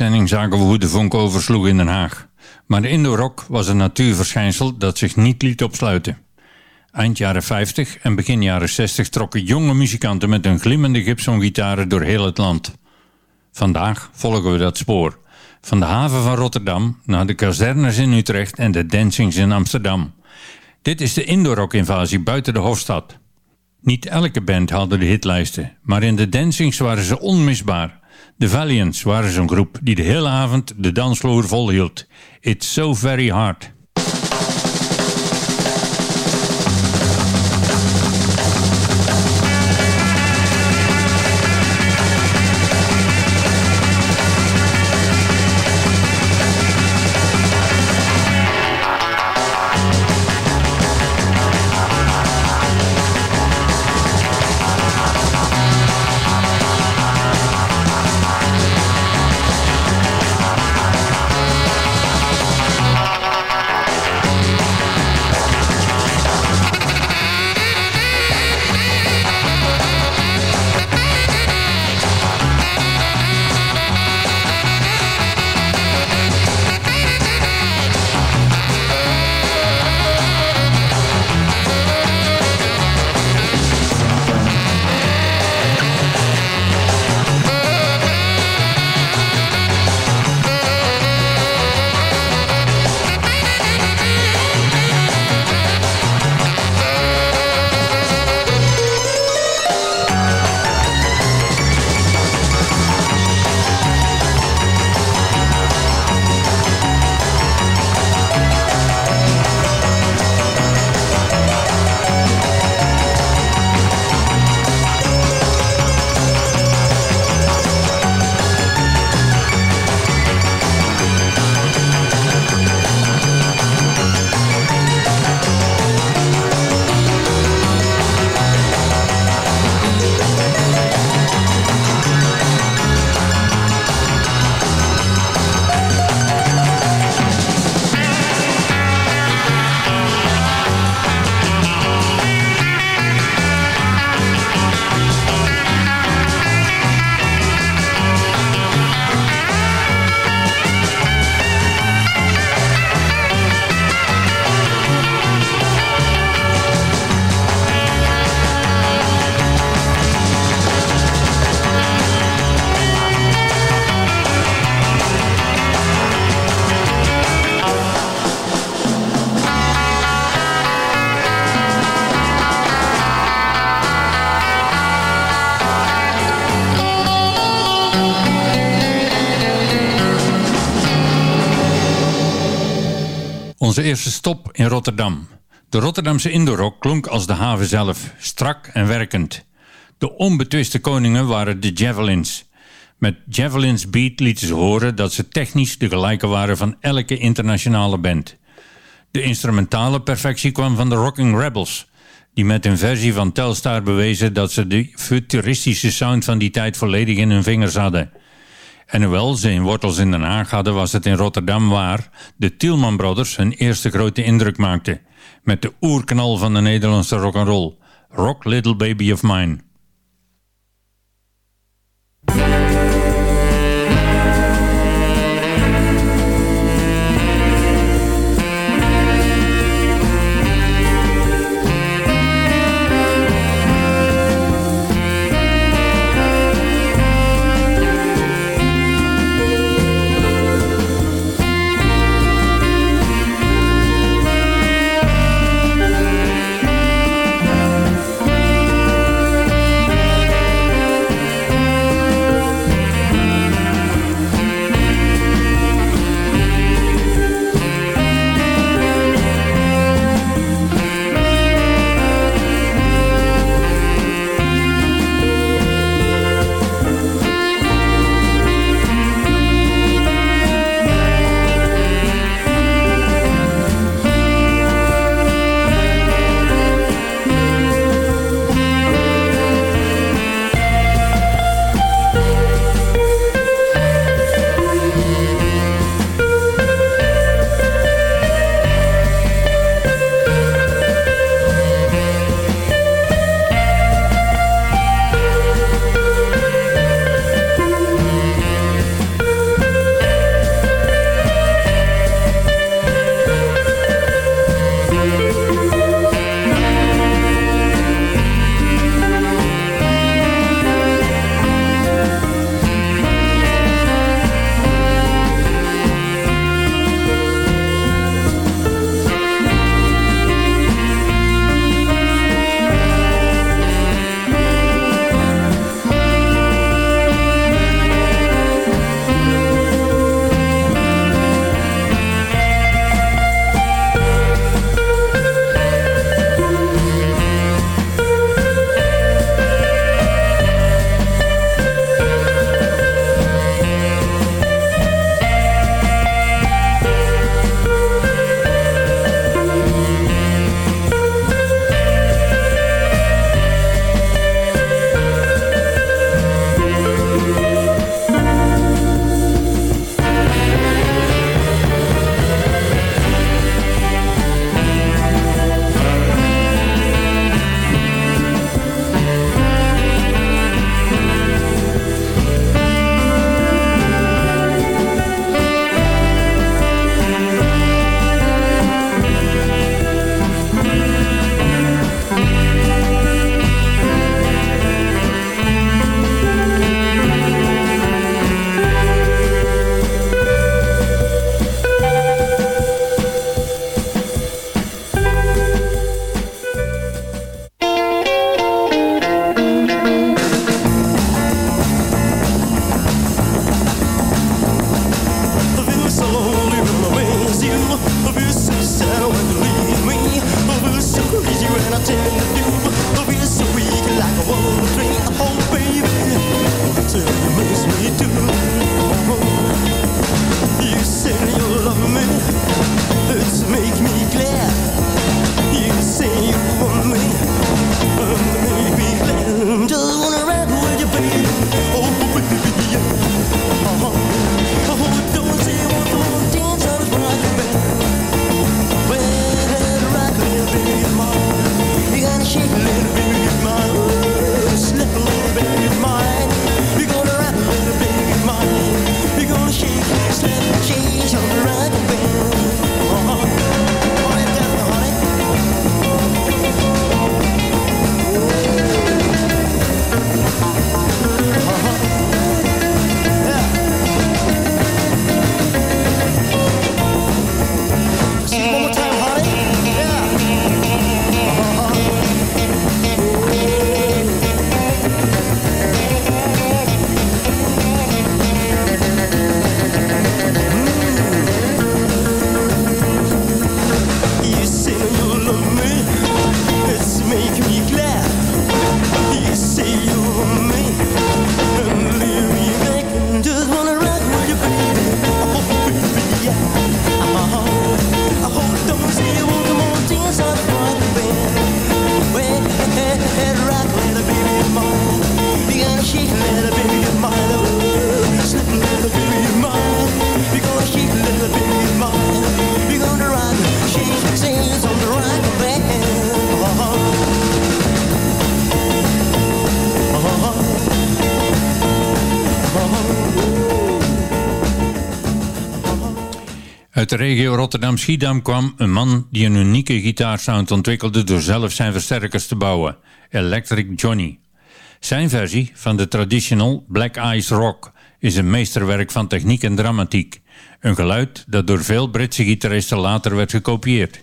Uitzending zagen we hoe de vonk oversloeg in Den Haag. Maar de Indo-rock was een natuurverschijnsel dat zich niet liet opsluiten. Eind jaren 50 en begin jaren 60 trokken jonge muzikanten met hun glimmende Gibson-gitaren door heel het land. Vandaag volgen we dat spoor. Van de haven van Rotterdam naar de kazernes in Utrecht en de dancings in Amsterdam. Dit is de Indo-rock-invasie buiten de Hofstad. Niet elke band haalde de hitlijsten, maar in de dancings waren ze onmisbaar. De Valiants waren zo'n groep die de hele avond de dansvloer volhield. It's so very hard. Onze eerste stop in Rotterdam. De Rotterdamse Indorok klonk als de haven zelf, strak en werkend. De onbetwiste koningen waren de Javelins. Met Javelins Beat lieten ze horen dat ze technisch de gelijke waren van elke internationale band. De instrumentale perfectie kwam van de Rocking Rebels, die met een versie van Telstar bewezen dat ze de futuristische sound van die tijd volledig in hun vingers hadden. En hoewel ze in wortels in Den Haag hadden, was het in Rotterdam waar de Tielman Brothers hun eerste grote indruk maakten. Met de oerknal van de Nederlandse rock'n'roll. Rock Little Baby of Mine. Uit de regio Rotterdam-Schiedam kwam een man die een unieke gitaarsound ontwikkelde door zelf zijn versterkers te bouwen, Electric Johnny. Zijn versie van de traditional Black Eyes Rock is een meesterwerk van techniek en dramatiek. Een geluid dat door veel Britse gitaristen later werd gekopieerd.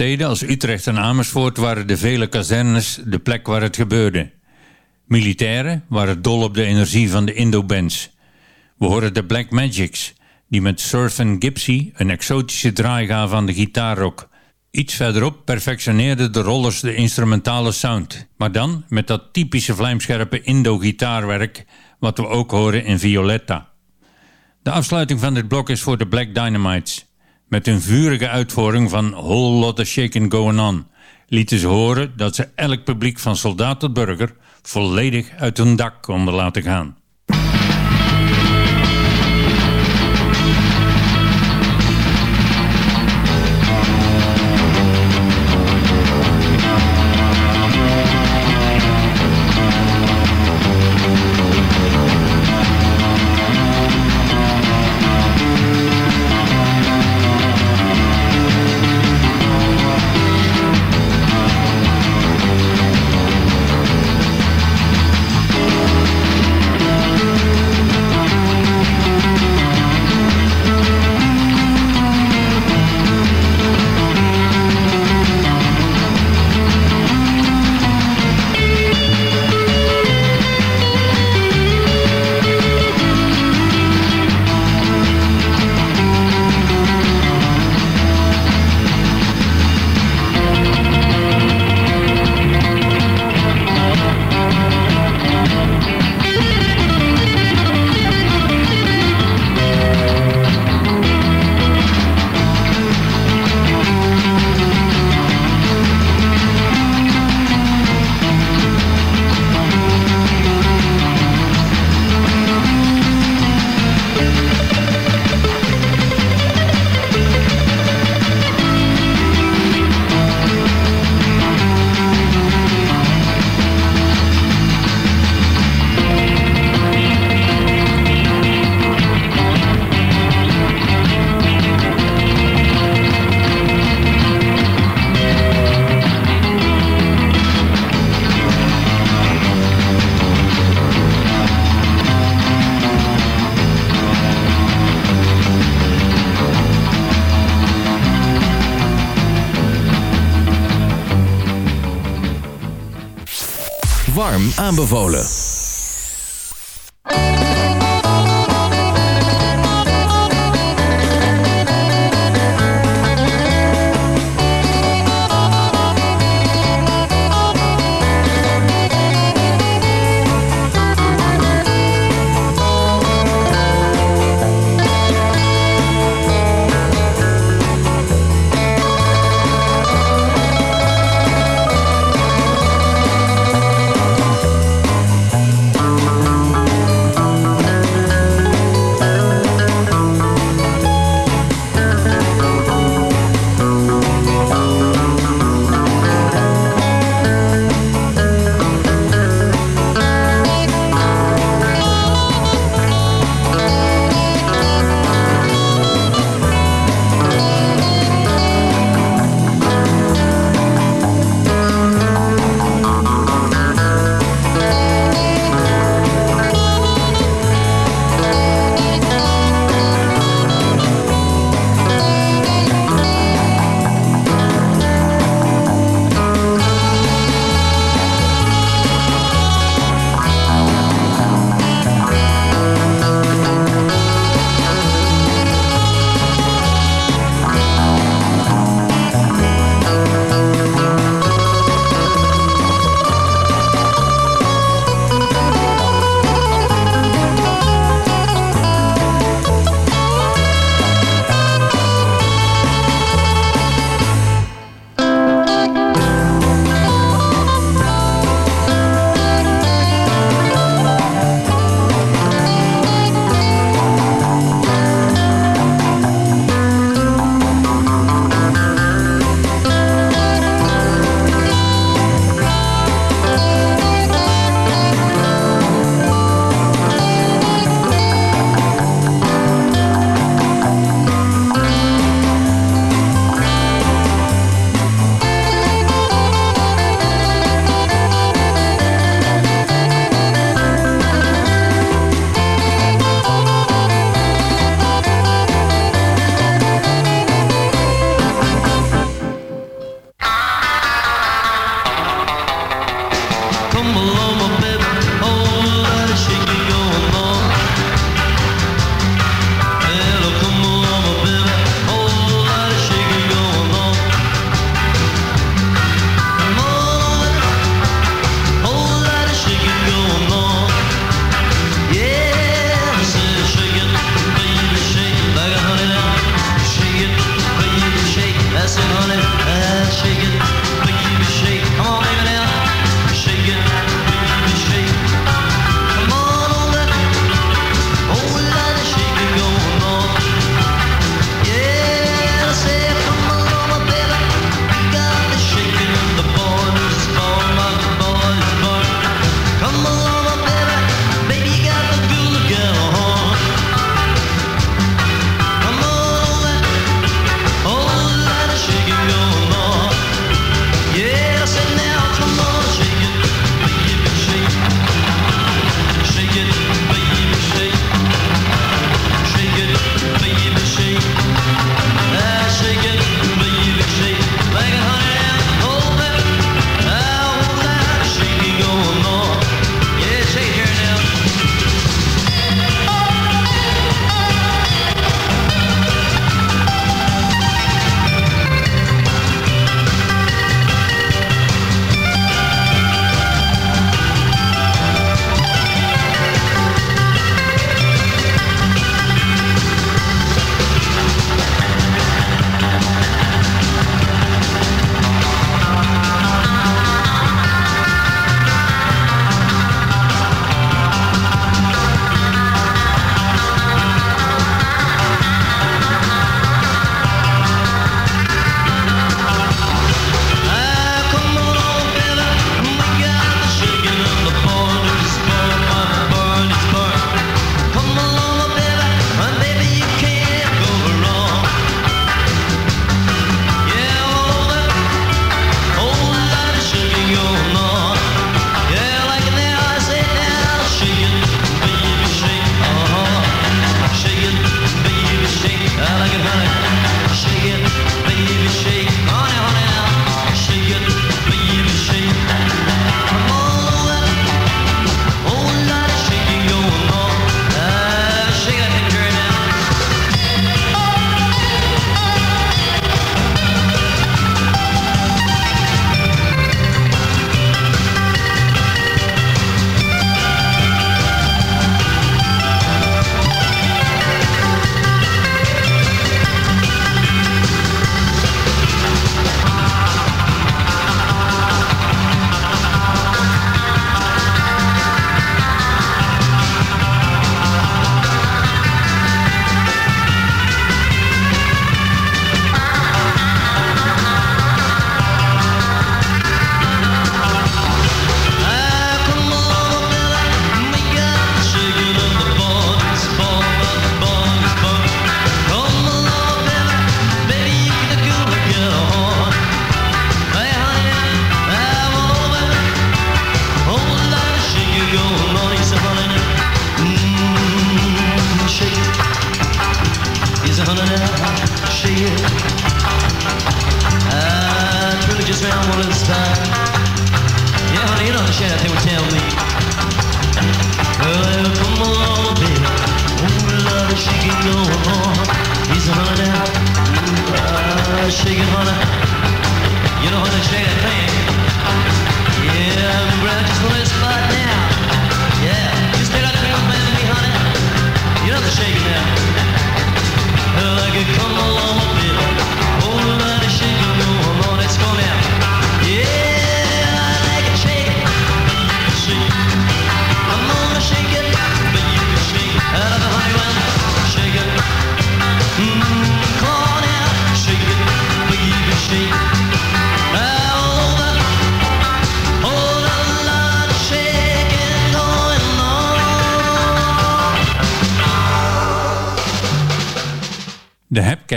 Steden als Utrecht en Amersfoort waren de vele kazernes de plek waar het gebeurde. Militairen waren dol op de energie van de Indo-bands. We horen de Black Magics, die met Surf and Gypsy een exotische draai gaven aan de gitaarrock. Iets verderop perfectioneerden de rollers de instrumentale sound, maar dan met dat typische vlijmscherpe Indo-gitaarwerk wat we ook horen in Violetta. De afsluiting van dit blok is voor de Black Dynamites. Met hun vurige uitvoering van Whole Lotta Shaking Going On lieten ze horen dat ze elk publiek van soldaat tot burger volledig uit hun dak konden laten gaan. Aanbevolen.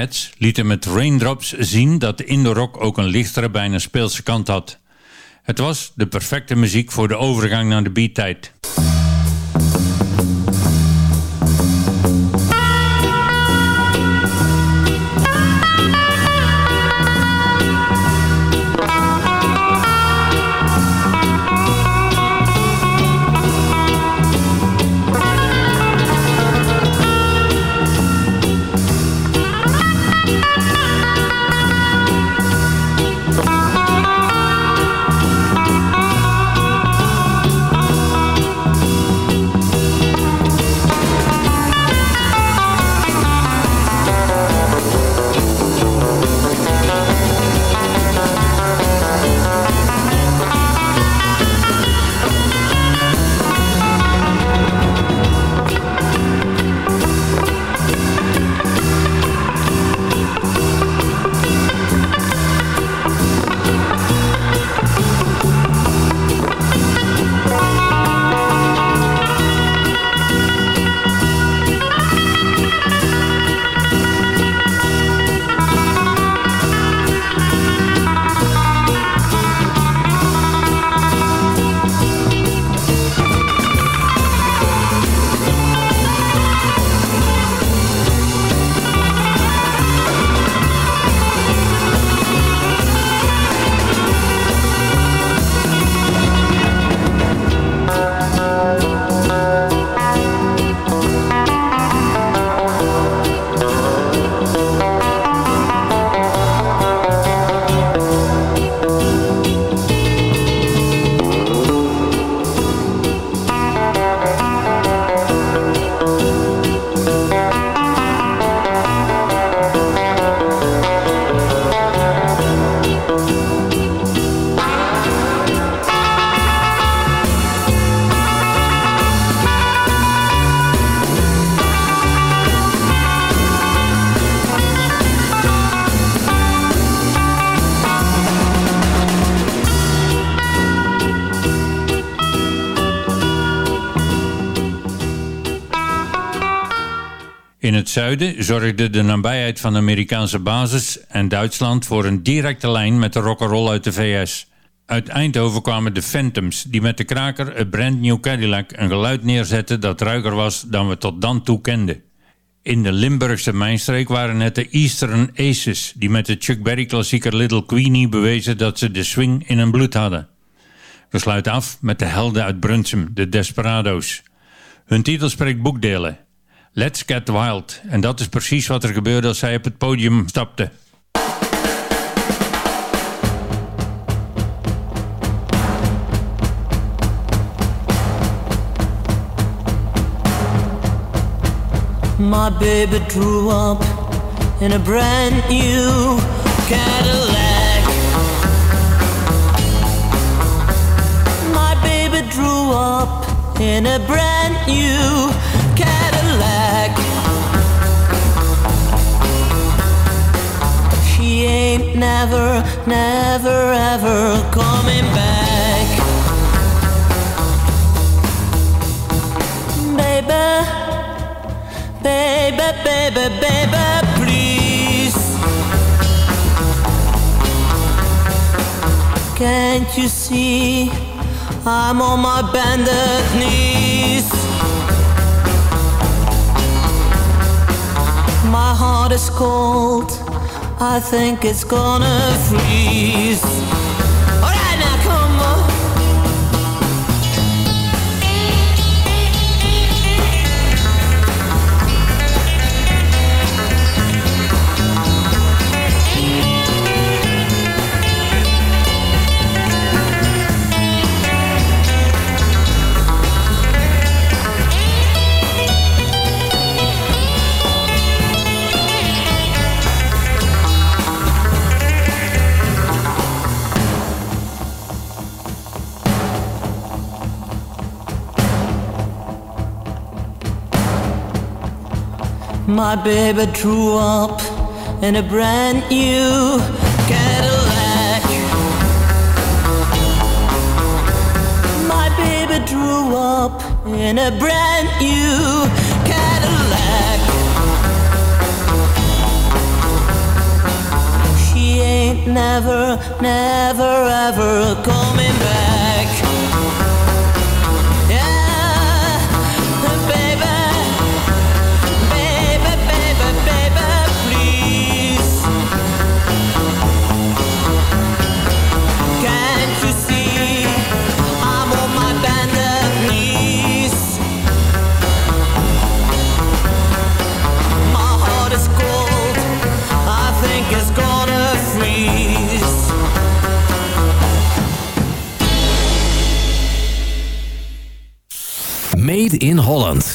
Hepcats lieten met Raindrops zien dat de Indo-rock ook een lichtere, bijna speelse kant had. Het was de perfecte muziek voor de overgang naar de beattijd. In zuiden zorgde de nabijheid van de Amerikaanse basis en Duitsland voor een directe lijn met de rock'n'roll uit de VS. Uit Eindhoven kwamen de Phantoms, die met de kraker A Brand New Cadillac een geluid neerzetten dat ruiger was dan we tot dan toe kenden. In de Limburgse mijnstreek waren het de Eastern Aces, die met de Chuck Berry klassieker Little Queenie bewezen dat ze de swing in hun bloed hadden. We sluiten af met de helden uit Brunsum, de Desperado's. Hun titel spreekt boekdelen. Let's Get Wild. En dat is precies wat er gebeurde als zij op het podium stapte. My baby drew up in a brand new Cadillac. My baby drew up in a brand new never, never, ever coming back. Baby. Baby, baby, baby, please. Can't you see I'm on my bended knees? My heart is cold, I think it's gonna freeze. My baby drew up in a brand new Cadillac. My baby drew up in a brand new Cadillac. She ain't never, never, ever coming back. Holland.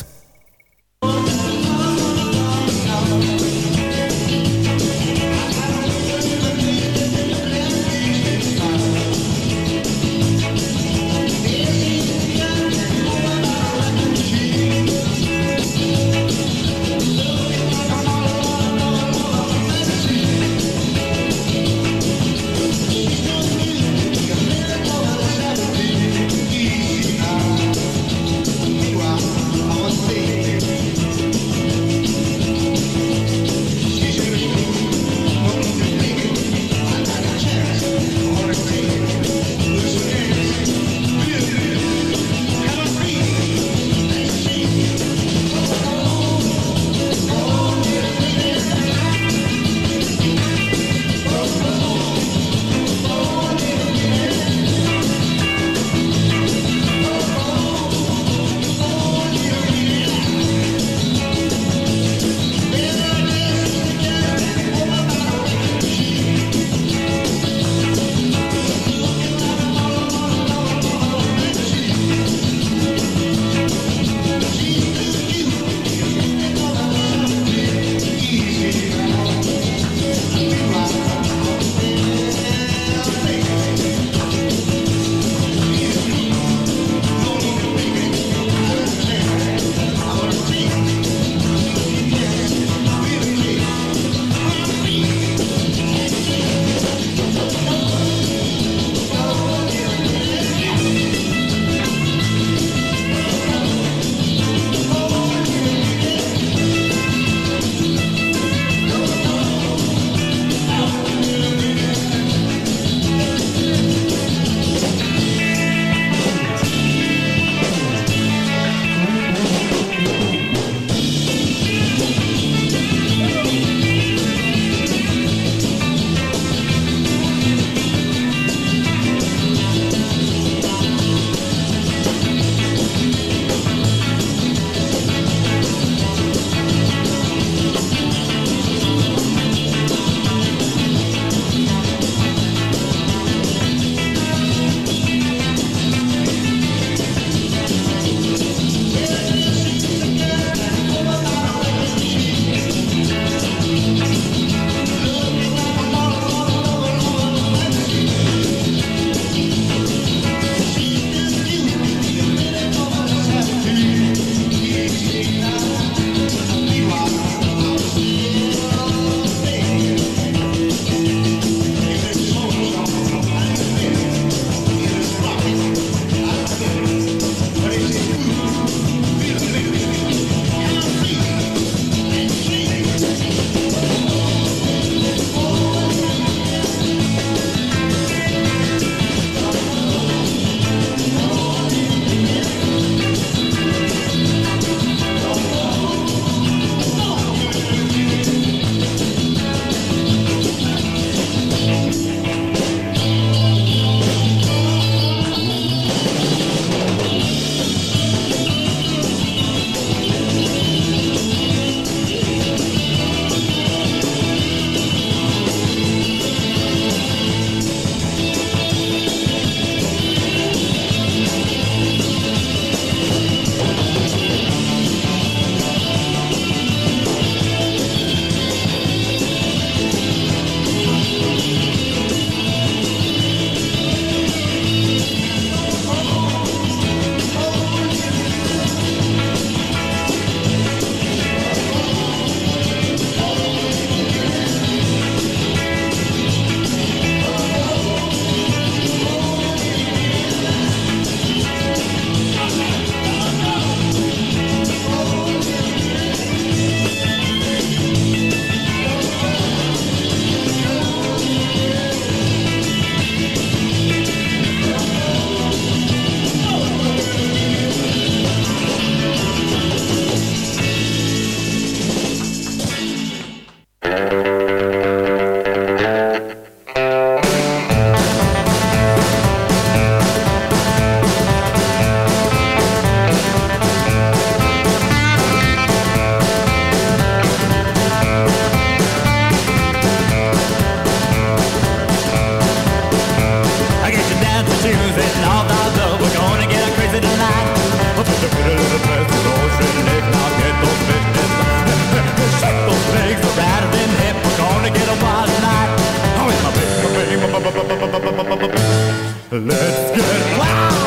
Let's get loud.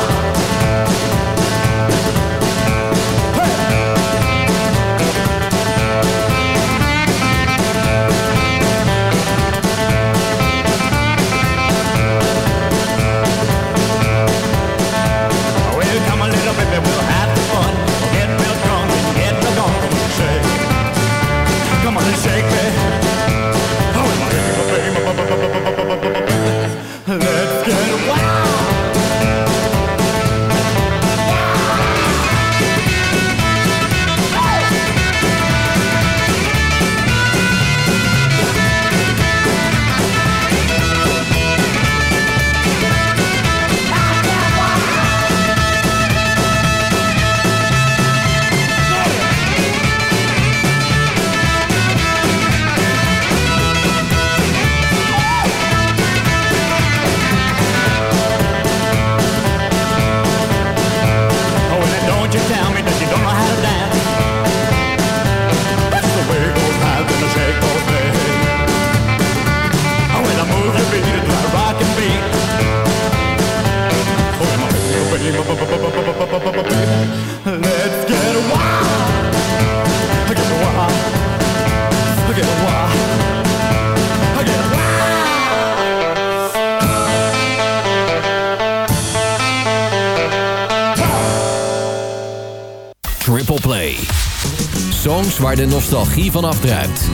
waar de nostalgie van afdruipt.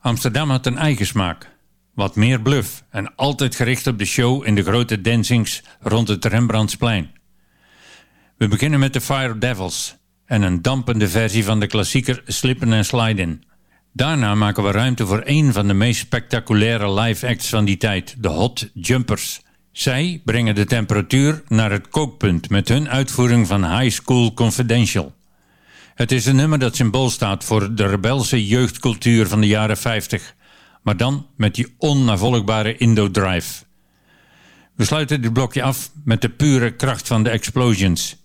Amsterdam had een eigen smaak. Wat meer bluff en altijd gericht op de show in de grote dancings rond het Rembrandtsplein. We beginnen met de Fire Devils en een dampende versie van de klassieker Slippen and Sliden. Daarna maken we ruimte voor een van de meest spectaculaire live acts van die tijd, de Hot Jumpers. Zij brengen de temperatuur naar het kookpunt met hun uitvoering van High School Confidential. Het is een nummer dat symbool staat voor de rebelse jeugdcultuur van de jaren 50. Maar dan met die onnavolgbare Indo-drive. We sluiten dit blokje af met de pure kracht van de Explosions.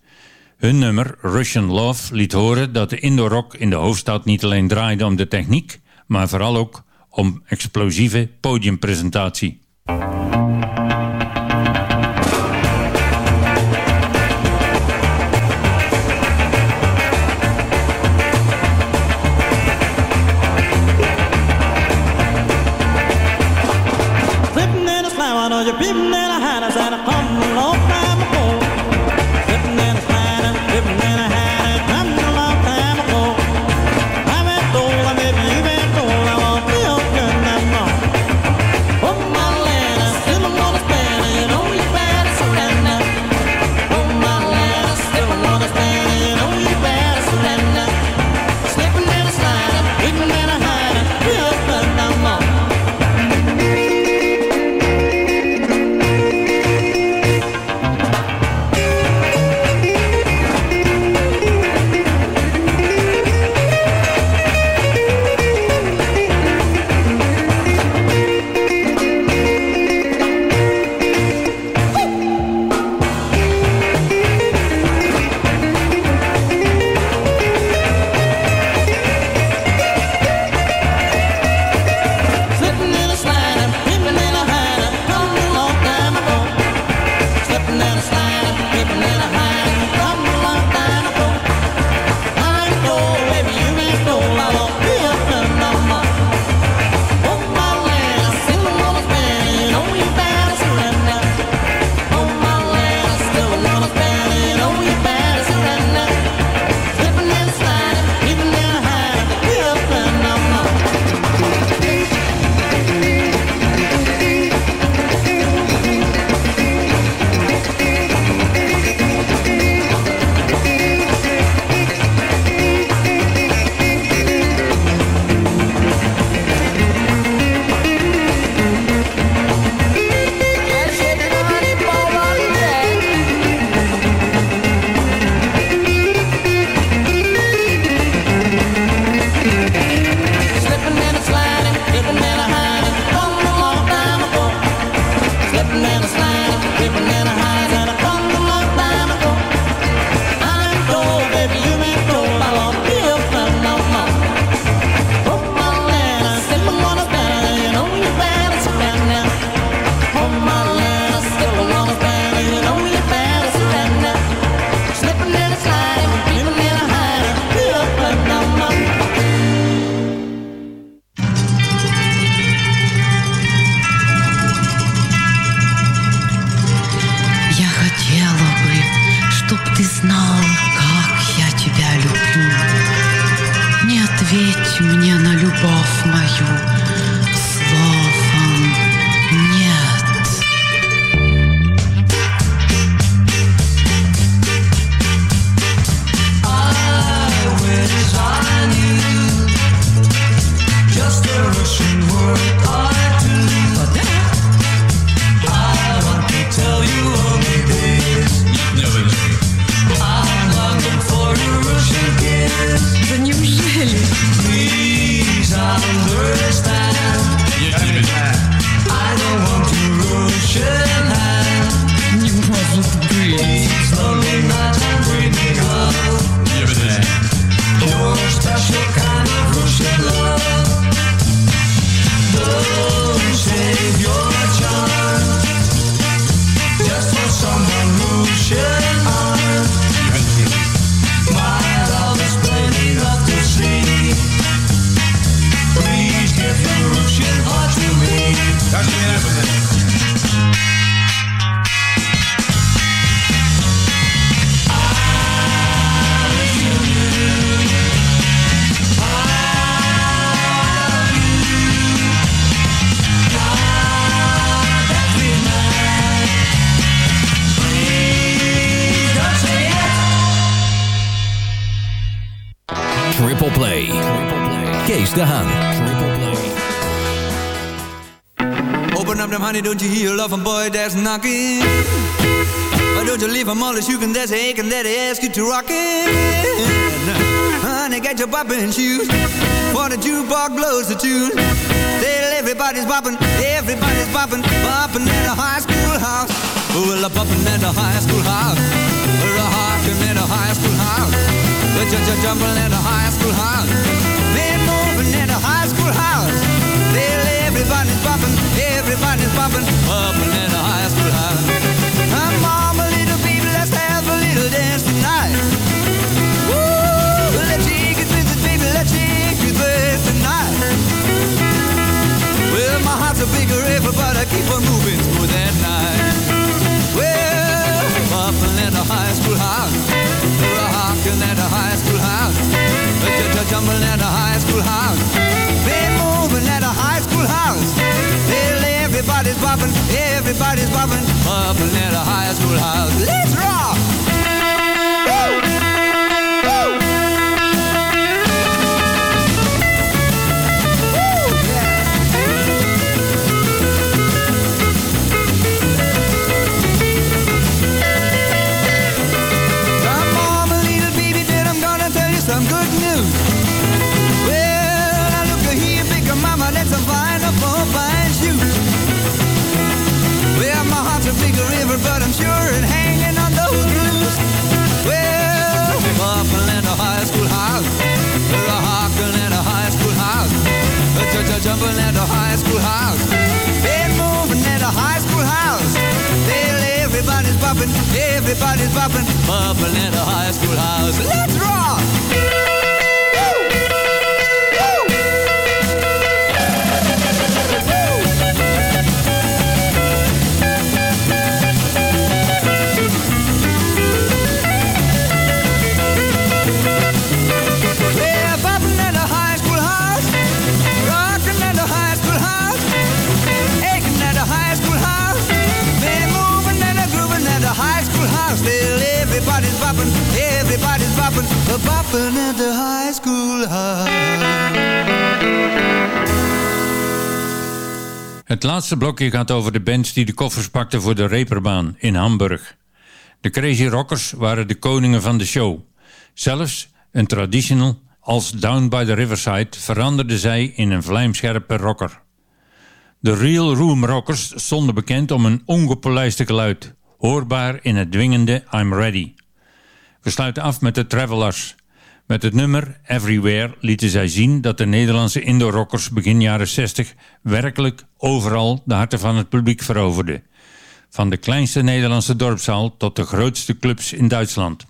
Hun nummer Russian Love liet horen dat de Indo-rock in de hoofdstad niet alleen draaide om de techniek, maar vooral ook om explosieve podiumpresentatie. Knocking? Why don't you leave him all the shuking that's aching that they ask you to rock it? Honey, get your poppin' shoes. For the jukebox blows the tune Still everybody's poppin', everybody's poppin' Poppin' at a high school house. Well, a poppin' at a high school house? We're a hawkin' at a high school house? We're j- jumpin' at a high school house. They're moving at a high school house. Still everybody's poppin', everybody's poppin' Poppin' everybody's poppin' Poppin' at a high school house. Let's jumping at a high school house, been moving at a high school house. Well, everybody's poppin', everybody's poppin', poppin' at a high school house. Let's rock! The high school. Het laatste blokje gaat over de bands die de koffers pakten voor de Reeperbaan in Hamburg. De Crazy Rockers waren de koningen van de show. Zelfs een traditional als Down by the Riverside veranderde zij in een vlijmscherpe rocker. De Real Room Rockers stonden bekend om een ongepolijste geluid, hoorbaar in het dwingende I'm Ready. We sluiten af met de Travelers. Met het nummer Everywhere lieten zij zien dat de Nederlandse Indo-rockers begin jaren 60 werkelijk overal de harten van het publiek veroverden. Van de kleinste Nederlandse dorpszaal tot de grootste clubs in Duitsland.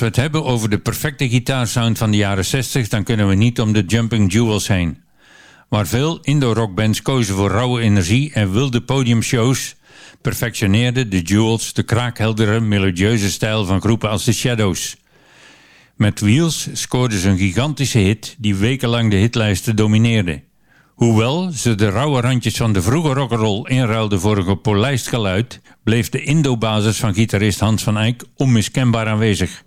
We het hebben over de perfecte gitaarsound van de jaren 60, dan kunnen we niet om de Jumping Jewels heen. Waar veel Indo-rockbands kozen voor rauwe energie en wilde podiumshows, perfectioneerde de Jewels de kraakheldere, melodieuze stijl van groepen als The Shadows. Met Wheels scoorden ze een gigantische hit die wekenlang de hitlijsten domineerde. Hoewel ze de rauwe randjes van de vroege rock'n'roll inruilden voor een gepolijst geluid, bleef de Indo-basis van gitarist Hans van Eyck onmiskenbaar aanwezig.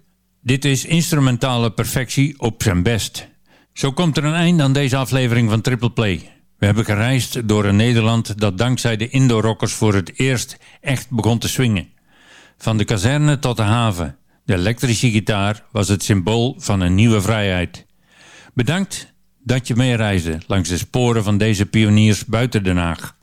Dit is instrumentale perfectie op zijn best. Zo komt er een eind aan deze aflevering van Triple Play. We hebben gereisd door een Nederland dat dankzij de Indo-rockers voor het eerst echt begon te swingen. Van de kazerne tot de haven. De elektrische gitaar was het symbool van een nieuwe vrijheid. Bedankt dat je meereisde langs de sporen van deze pioniers buiten Den Haag.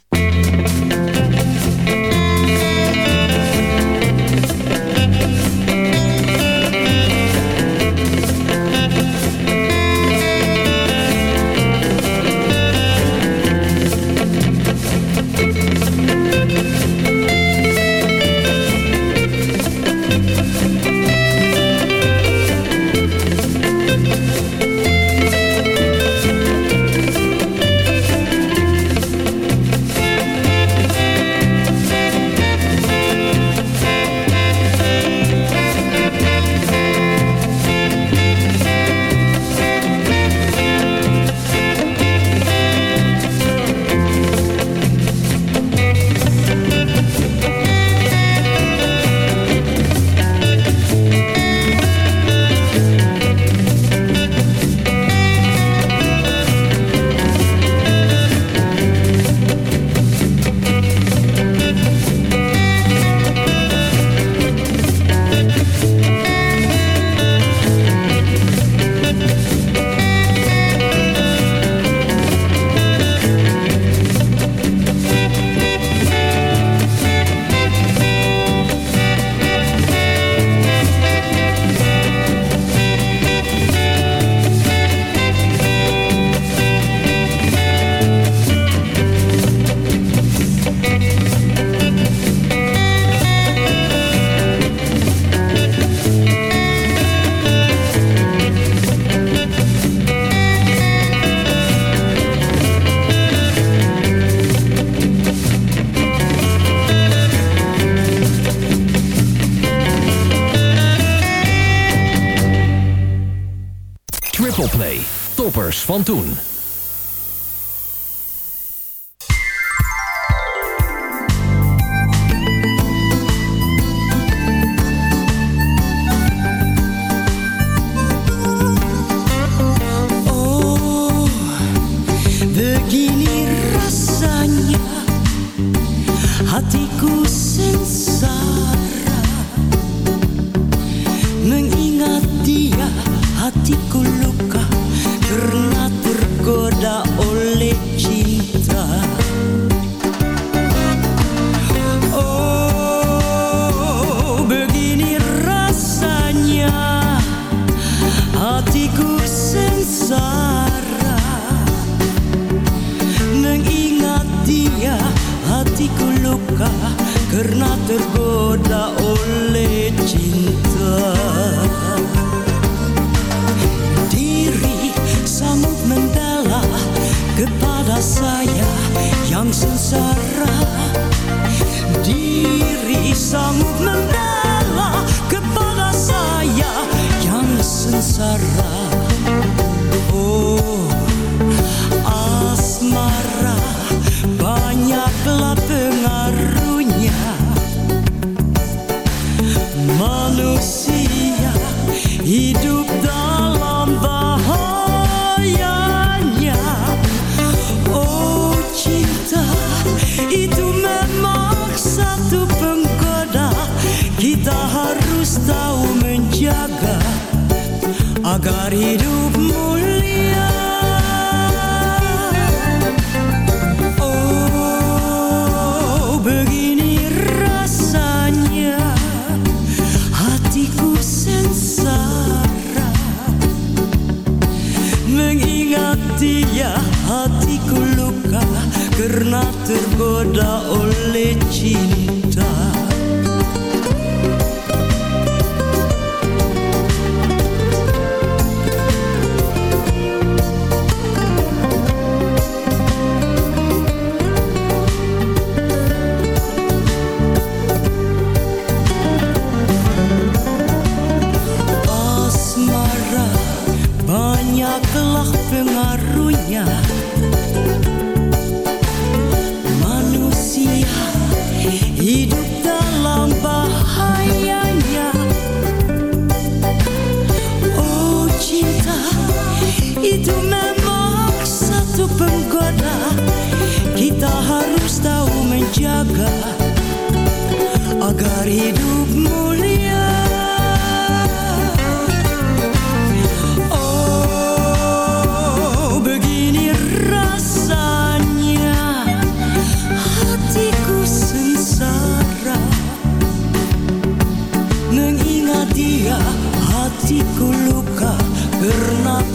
Van toen.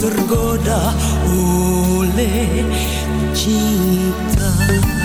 tergoda oleh cinta.